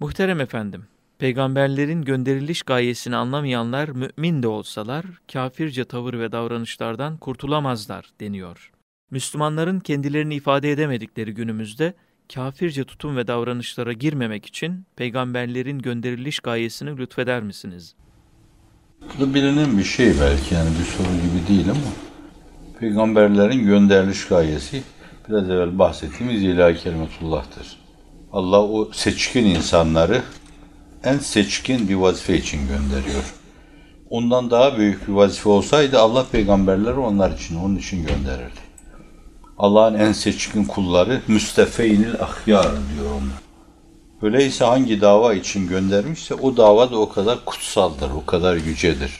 Muhterem efendim, peygamberlerin gönderiliş gayesini anlamayanlar mümin de olsalar kafirce tavır ve davranışlardan kurtulamazlar deniyor. Müslümanların kendilerini ifade edemedikleri günümüzde kafirce tutum ve davranışlara girmemek için peygamberlerin gönderiliş gayesini lütfeder misiniz? Bu bilinen bir şey belki yani bir soru gibi değil ama peygamberlerin gönderiliş gayesi biraz evvel bahsettiğimiz ilahi kelimetullah'tır. Allah o seçkin insanları en seçkin bir vazife için gönderiyor. Ondan daha büyük bir vazife olsaydı Allah peygamberleri onlar için, onun için gönderirdi. Allah'ın en seçkin kulları müstefeynil ahyar diyor onlar. Öyleyse hangi dava için göndermişse o dava da o kadar kutsaldır, o kadar yücedir.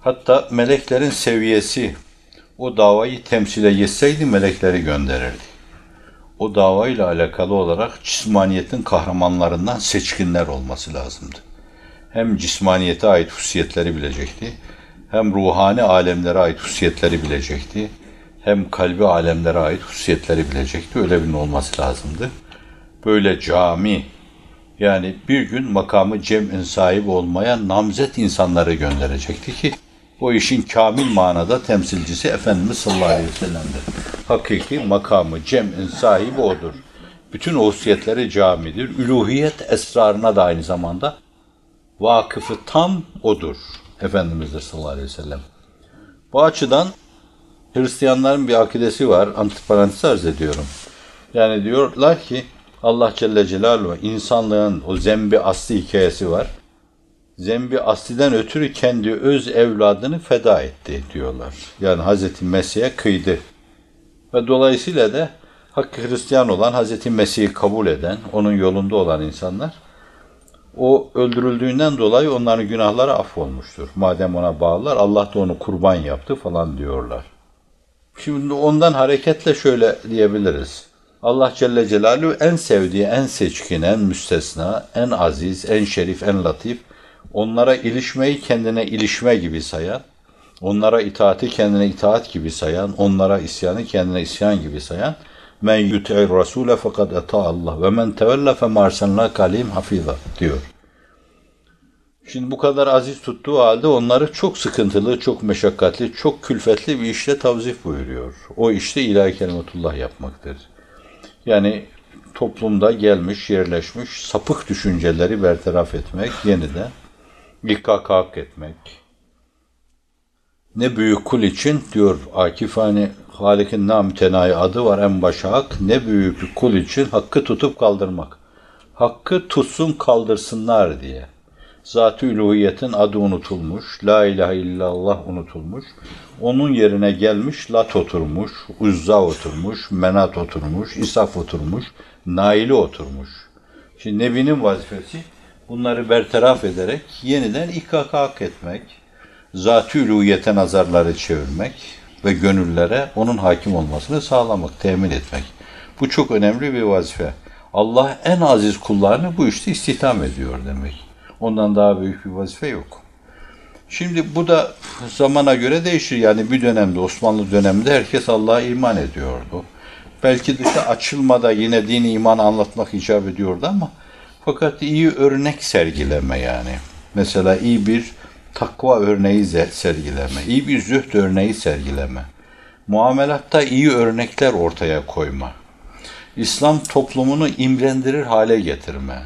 Hatta meleklerin seviyesi o davayı temsil etseydi melekleri gönderirdi. O davayla alakalı olarak cismaniyetin kahramanlarından seçkinler olması lazımdı. Hem cismaniyete ait hususiyetleri bilecekti, hem ruhani alemlere ait hususiyetleri bilecekti, hem kalbi alemlere ait hususiyetleri bilecekti. Öyle birinin olması lazımdı. Böyle cami, yani bir gün makamı cem'in sahibi olmaya namzet insanları gönderecekti ki o işin kamil manada temsilcisi Efendimiz sallallahu aleyhi ve sellem'dir. Hakiki makamı cem'in sahibi odur. Bütün hususiyetleri camidir. Üluhiyet esrarına da aynı zamanda vakıfı tam odur. Efendimiz'dir sallallahu aleyhi ve sellem. Bu açıdan Hristiyanların bir akidesi var. Antiparantez arz ediyorum. Yani diyorlar ki Allah Celle Celaluhu insanlığın o zembi asli hikayesi var. Zembi asliden ötürü kendi öz evladını feda etti diyorlar. Yani Hazreti Mesih'e kıydı. Ve dolayısıyla da hakkı Hristiyan olan Hazreti Mesih'i kabul eden, onun yolunda olan insanlar o öldürüldüğünden dolayı onların günahları affolmuştur. Madem ona bağlılar Allah da onu kurban yaptı falan diyorlar. Şimdi ondan hareketle şöyle diyebiliriz. Allah Celle Celaluhu en sevdiği, en seçkin, en müstesna, en aziz, en şerif, en latif, onlara ilişmeyi kendine ilişme gibi sayan, onlara itaati kendine itaat gibi sayan, onlara isyanı kendine isyan gibi sayan, men yuti'ir rasule fakat ata Allah ve men tevella fe marsenla kalim hafiza diyor. Şimdi bu kadar aziz tuttuğu halde onları çok sıkıntılı, çok meşakkatli, çok külfetli bir işle tavzif buyuruyor. O işte ilahi kelimetullah yapmaktır. Yani toplumda gelmiş, yerleşmiş sapık düşünceleri bertaraf etmek, yeniden ilka hak etmek. Ne büyük kul için diyor Akif hani Halik'in namütenayi adı var en başa hak. Ne büyük kul için hakkı tutup kaldırmak. Hakkı tutsun kaldırsınlar diye. Zat-ı üluhiyetin adı unutulmuş, la ilahe illallah unutulmuş. Onun yerine gelmiş Lat oturmuş, Uzza oturmuş, Menat oturmuş, İsaf oturmuş, Naili oturmuş. Şimdi Nebi'nin vazifesi bunları bertaraf ederek yeniden ikakak etmek, zat-ı üluhiyete nazarları çevirmek ve gönüllere onun hakim olmasını sağlamak, temin etmek. Bu çok önemli bir vazife. Allah en aziz kullarını bu işte istihdam ediyor demek. Ondan daha büyük bir vazife yok. Şimdi bu da zamana göre değişir. Yani bir dönemde, Osmanlı döneminde herkes Allah'a iman ediyordu. Belki dışı açılmada yine dini iman anlatmak icap ediyordu ama fakat iyi örnek sergileme yani. Mesela iyi bir takva örneği sergileme, iyi bir zühd örneği sergileme. Muamelatta iyi örnekler ortaya koyma. İslam toplumunu imrendirir hale getirme.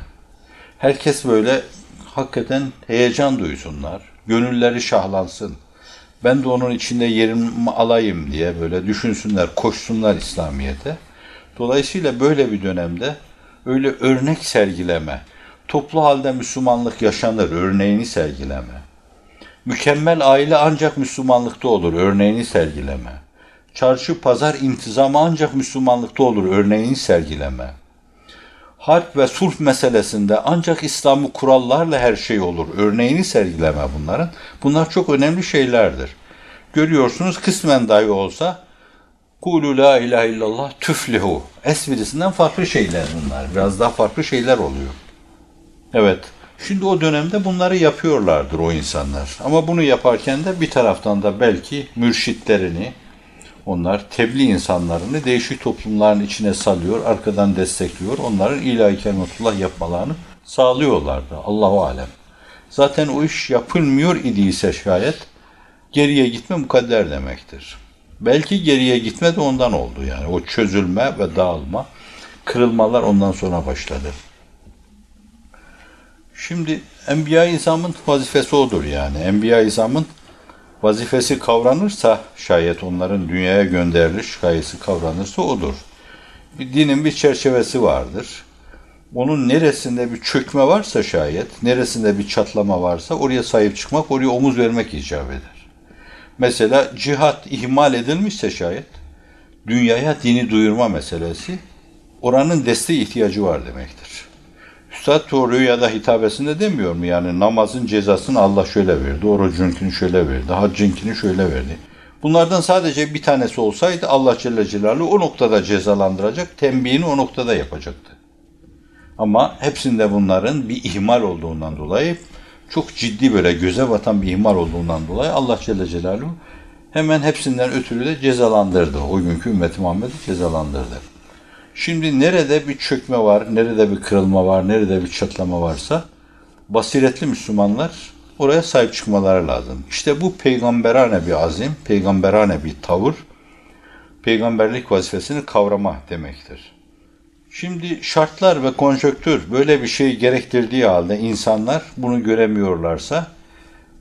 Herkes böyle hakikaten heyecan duysunlar. Gönülleri şahlansın. Ben de onun içinde yerimi alayım diye böyle düşünsünler, koşsunlar İslamiyet'e. Dolayısıyla böyle bir dönemde öyle örnek sergileme, toplu halde Müslümanlık yaşanır örneğini sergileme. Mükemmel aile ancak Müslümanlıkta olur örneğini sergileme. Çarşı pazar intizamı ancak Müslümanlıkta olur örneğini sergileme harp ve sulh meselesinde ancak İslam'ı kurallarla her şey olur. Örneğini sergileme bunların. Bunlar çok önemli şeylerdir. Görüyorsunuz kısmen dahi olsa Kulu la ilahe illallah tüflihu. Esprisinden farklı şeyler bunlar. Biraz daha farklı şeyler oluyor. Evet. Şimdi o dönemde bunları yapıyorlardır o insanlar. Ama bunu yaparken de bir taraftan da belki mürşitlerini, onlar tebliğ insanlarını değişik toplumların içine salıyor, arkadan destekliyor. Onların ilahi kelimetullah yapmalarını Sağlıyorlardı. Allahu alem. Zaten o iş yapılmıyor idiyse şayet geriye gitme mukadder demektir. Belki geriye gitme de ondan oldu yani. O çözülme ve dağılma, kırılmalar ondan sonra başladı. Şimdi Enbiya-i vazifesi odur yani. Enbiya-i vazifesi kavranırsa şayet onların dünyaya gönderiliş gayesi kavranırsa odur. Bir dinin bir çerçevesi vardır. Onun neresinde bir çökme varsa şayet, neresinde bir çatlama varsa oraya sahip çıkmak, oraya omuz vermek icap eder. Mesela cihat ihmal edilmişse şayet, dünyaya dini duyurma meselesi, oranın desteği ihtiyacı var demektir. Üstad Tuğru'yu ya da hitabesinde demiyor mu yani namazın cezasını Allah şöyle verdi, orucunkini şöyle verdi, haccınkini şöyle verdi. Bunlardan sadece bir tanesi olsaydı Allah Celle Celaluhu o noktada cezalandıracak, tembihini o noktada yapacaktı. Ama hepsinde bunların bir ihmal olduğundan dolayı, çok ciddi böyle göze batan bir ihmal olduğundan dolayı Allah Celle Celaluhu hemen hepsinden ötürü de cezalandırdı. O günkü ümmeti Muhammed'i cezalandırdı. Şimdi nerede bir çökme var, nerede bir kırılma var, nerede bir çatlama varsa basiretli Müslümanlar oraya sahip çıkmaları lazım. İşte bu peygamberane bir azim, peygamberane bir tavır, peygamberlik vazifesini kavrama demektir. Şimdi şartlar ve konjöktür böyle bir şey gerektirdiği halde insanlar bunu göremiyorlarsa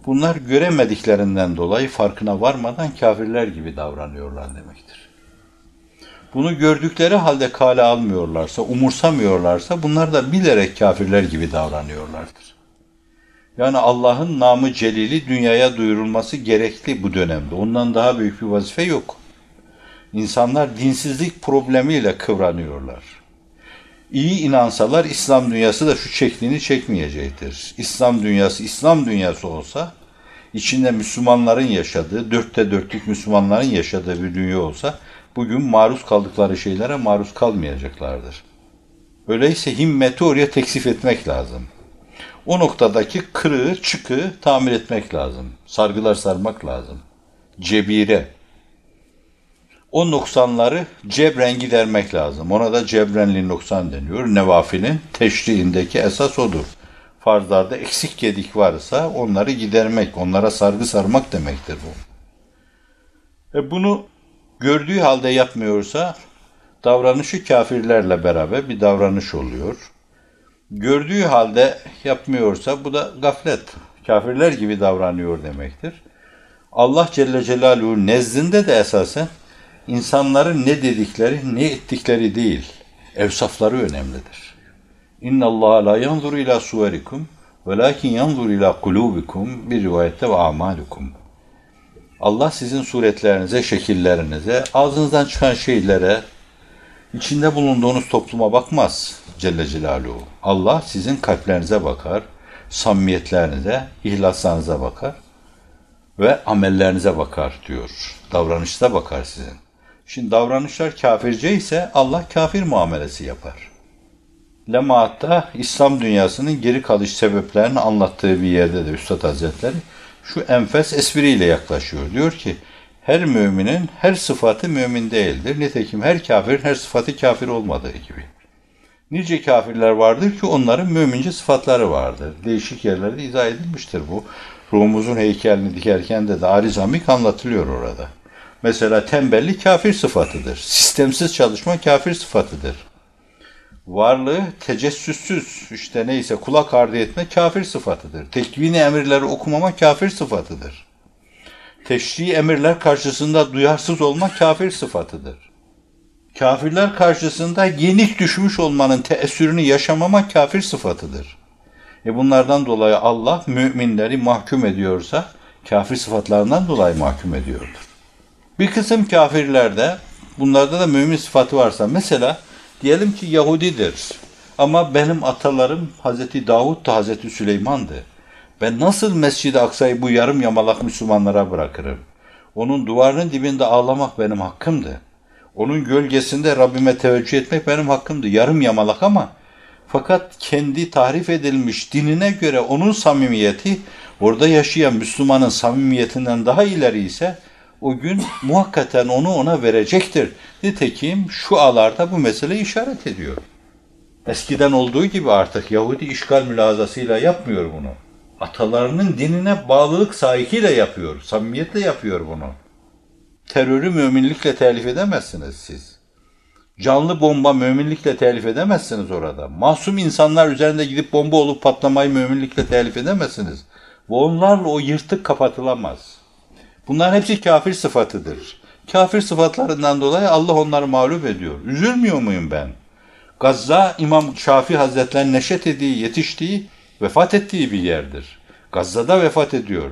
bunlar göremediklerinden dolayı farkına varmadan kafirler gibi davranıyorlar demektir. Bunu gördükleri halde kale almıyorlarsa, umursamıyorlarsa bunlar da bilerek kafirler gibi davranıyorlardır. Yani Allah'ın namı celili dünyaya duyurulması gerekli bu dönemde. Ondan daha büyük bir vazife yok. İnsanlar dinsizlik problemiyle kıvranıyorlar. İyi inansalar İslam dünyası da şu çektiğini çekmeyecektir. İslam dünyası İslam dünyası olsa, içinde Müslümanların yaşadığı, dörtte dörtlük Müslümanların yaşadığı bir dünya olsa, bugün maruz kaldıkları şeylere maruz kalmayacaklardır. Öyleyse himmeti oraya teksif etmek lazım. O noktadaki kırığı, çıkığı tamir etmek lazım. Sargılar sarmak lazım. Cebire. O noksanları cebren gidermek lazım. Ona da cebrenli noksan deniyor. Nevafilin teşriğindeki esas odur. Farzlarda eksik gedik varsa onları gidermek, onlara sargı sarmak demektir bu. E bunu gördüğü halde yapmıyorsa davranışı kafirlerle beraber bir davranış oluyor. Gördüğü halde yapmıyorsa bu da gaflet. Kafirler gibi davranıyor demektir. Allah Celle Celaluhu nezdinde de esasen insanların ne dedikleri, ne ettikleri değil, evsafları önemlidir. İnna Allah la yanzuru ila suverikum velakin yanzuru ila kulubikum bir rivayette ve amalukum. Allah sizin suretlerinize, şekillerinize, ağzınızdan çıkan şeylere, içinde bulunduğunuz topluma bakmaz Celle Celaluhu. Allah sizin kalplerinize bakar, samimiyetlerinize, ihlaslarınıza bakar ve amellerinize bakar diyor. Davranışta bakar sizin. Şimdi davranışlar kafirce ise Allah kafir muamelesi yapar. Lemaatta İslam dünyasının geri kalış sebeplerini anlattığı bir yerde de Üstad Hazretleri şu enfes espriyle yaklaşıyor. Diyor ki her müminin her sıfatı mümin değildir. Nitekim her kafirin her sıfatı kafir olmadığı gibi. Nice kafirler vardır ki onların mümince sıfatları vardır. Değişik yerlerde izah edilmiştir bu. Ruhumuzun heykelini dikerken de de arizamik anlatılıyor orada. Mesela tembellik kafir sıfatıdır. Sistemsiz çalışma kafir sıfatıdır. Varlığı tecessüssüz, işte neyse kulak ardı etme kafir sıfatıdır. Tekvini emirleri okumama kafir sıfatıdır. Teşri emirler karşısında duyarsız olma kafir sıfatıdır. Kafirler karşısında yenik düşmüş olmanın teessürünü yaşamama kafir sıfatıdır. E bunlardan dolayı Allah müminleri mahkum ediyorsa kafir sıfatlarından dolayı mahkum ediyordur. Bir kısım kafirlerde bunlarda da mümin sıfatı varsa mesela diyelim ki Yahudidir ama benim atalarım Hazreti Davud da Hazreti Süleyman'dı. Ben nasıl Mescid-i Aksa'yı bu yarım yamalak Müslümanlara bırakırım? Onun duvarının dibinde ağlamak benim hakkımdı. Onun gölgesinde Rabbime teveccüh etmek benim hakkımdı. Yarım yamalak ama fakat kendi tahrif edilmiş dinine göre onun samimiyeti orada yaşayan Müslümanın samimiyetinden daha ileri ise o gün muhakkaten onu ona verecektir. Nitekim şu alarda bu mesele işaret ediyor. Eskiden olduğu gibi artık Yahudi işgal mülazasıyla yapmıyor bunu. Atalarının dinine bağlılık sahikiyle yapıyor, samimiyetle yapıyor bunu. Terörü müminlikle telif edemezsiniz siz. Canlı bomba müminlikle telif edemezsiniz orada. Masum insanlar üzerinde gidip bomba olup patlamayı müminlikle telif edemezsiniz. Ve onlarla o yırtık kapatılamaz. Bunların hepsi kafir sıfatıdır. Kafir sıfatlarından dolayı Allah onları mağlup ediyor. Üzülmüyor muyum ben? Gazza İmam Şafii Hazretleri'nin neşet ettiği, yetiştiği, vefat ettiği bir yerdir. Gazze'da vefat ediyor.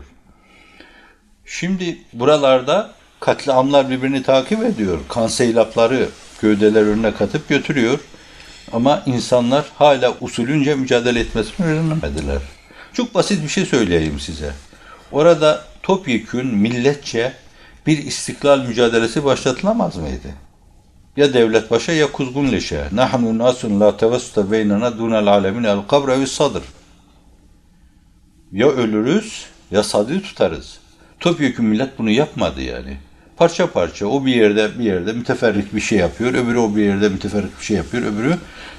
Şimdi buralarda katliamlar birbirini takip ediyor. Kan seylapları gövdeler önüne katıp götürüyor. Ama insanlar hala usulünce mücadele etmesini öğrenemediler. Çok basit bir şey söyleyeyim size. Orada topyekün milletçe bir istiklal mücadelesi başlatılamaz mıydı? Ya devlet başa ya kuzgun leşe. Nahnu nasun la tevessuta beynena dunel alemin el kabre ve sadr. Ya ölürüz ya sadri tutarız. Topyekun millet bunu yapmadı yani. Parça parça o bir yerde bir yerde müteferrik bir şey yapıyor, öbürü o bir yerde müteferrik bir şey yapıyor, öbürü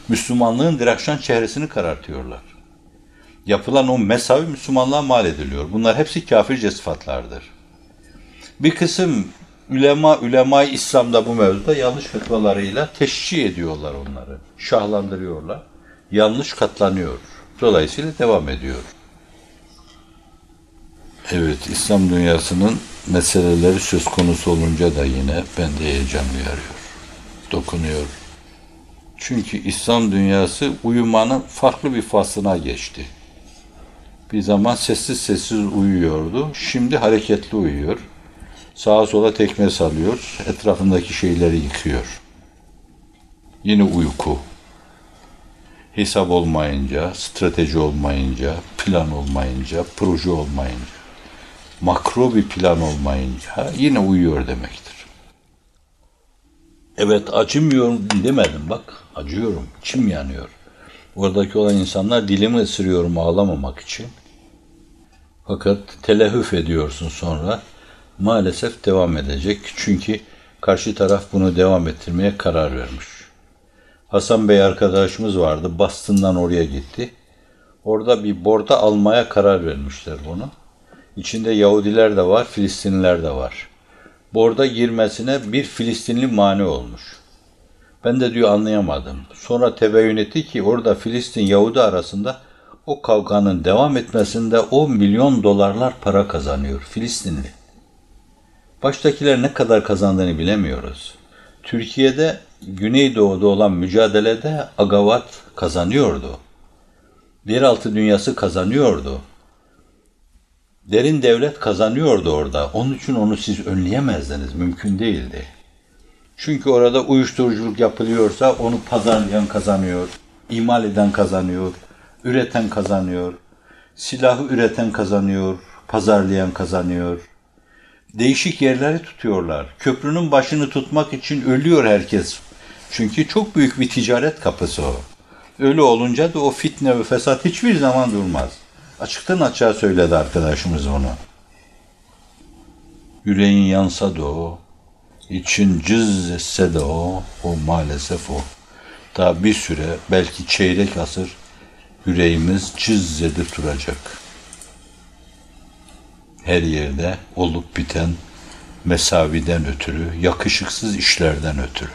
Müslümanlığın dirakşan çehresini karartıyorlar. Yapılan o mesavi Müslümanlığa mal ediliyor. Bunlar hepsi kafirce sıfatlardır. Bir kısım ulema ulema İslam'da bu mevzuda yanlış fetvalarıyla teşcih ediyorlar onları. Şahlandırıyorlar. Yanlış katlanıyor. Dolayısıyla devam ediyor. Evet, İslam dünyasının meseleleri söz konusu olunca da yine bende heyecan uyarıyor. Dokunuyor. Çünkü İslam dünyası uyumanın farklı bir faslına geçti. Bir zaman sessiz sessiz uyuyordu. Şimdi hareketli uyuyor. Sağa sola tekme salıyor. Etrafındaki şeyleri yıkıyor. Yine uyku. Hesap olmayınca, strateji olmayınca, plan olmayınca, proje olmayınca, makro bir plan olmayınca yine uyuyor demektir. Evet acımıyorum demedim bak. Acıyorum. Çim yanıyor. Oradaki olan insanlar dilimi ısırıyorum ağlamamak için. Fakat telehüf ediyorsun sonra maalesef devam edecek. Çünkü karşı taraf bunu devam ettirmeye karar vermiş. Hasan Bey arkadaşımız vardı. Boston'dan oraya gitti. Orada bir borda almaya karar vermişler bunu. İçinde Yahudiler de var, Filistinliler de var. Borda girmesine bir Filistinli mani olmuş. Ben de diyor anlayamadım. Sonra tebeyyün etti ki orada Filistin Yahudi arasında o kavganın devam etmesinde o milyon dolarlar para kazanıyor Filistinli. Baştakiler ne kadar kazandığını bilemiyoruz. Türkiye'de Güneydoğu'da olan mücadelede Agavat kazanıyordu. Yeraltı dünyası kazanıyordu. Derin devlet kazanıyordu orada. Onun için onu siz önleyemezdiniz. Mümkün değildi. Çünkü orada uyuşturuculuk yapılıyorsa onu pazarlayan kazanıyor, imal eden kazanıyor, üreten kazanıyor, silahı üreten kazanıyor, pazarlayan kazanıyor. Değişik yerleri tutuyorlar. Köprünün başını tutmak için ölüyor herkes. Çünkü çok büyük bir ticaret kapısı o. Öyle olunca da o fitne ve fesat hiçbir zaman durmaz. Açıktan açığa söyledi arkadaşımız onu. Yüreğin yansa da o, için cız etse de o, o maalesef o. Daha bir süre, belki çeyrek asır yüreğimiz cız edip duracak. Her yerde olup biten mesaviden ötürü, yakışıksız işlerden ötürü.